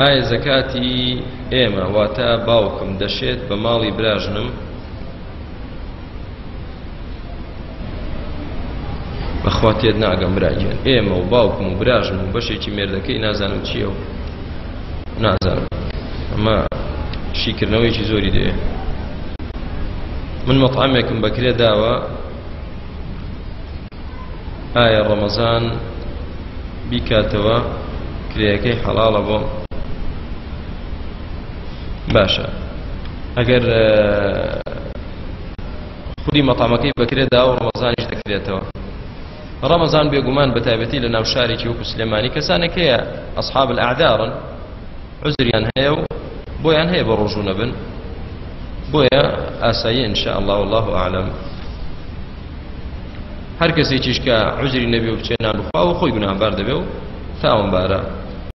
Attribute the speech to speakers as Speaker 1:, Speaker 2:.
Speaker 1: ئایا زەکاتی ئێمە واتە باوکم دەشێت بە ماڵی براژنم بەخوا تێت ناگەم براگیان ئێمە و باوکم و براژن و بەشێکی مێردەکەی نازانم چییە و نازانم ئەمە شیکردنەوەیکی زۆری دەیە من مەطعامێکم بەکرێ داوە ئایا ڕەمەزان بیکاتەوە کرێەکەی حەڵاڵە بۆ باشە ئەگەر خودی مەتامەکەی بەکرێدا و ڕەمەزانیش دەکرێتەوە ڕەمەزان بێگومان بەتابەتی لە ناو شارێکی وەکو سلێمانی کەسانێکەیە ئەسحاب الأعدارن عوزریان هەیە و بۆیان هەیە بە ڕۆژوو نەبن بۆیە ئاسایی ان شاء الله والله اعلم هەر کەسێکیش کە عوزری نەبێ و بچێ نان بخوا و خۆی گوناهبار دەبێ و تاوانبارە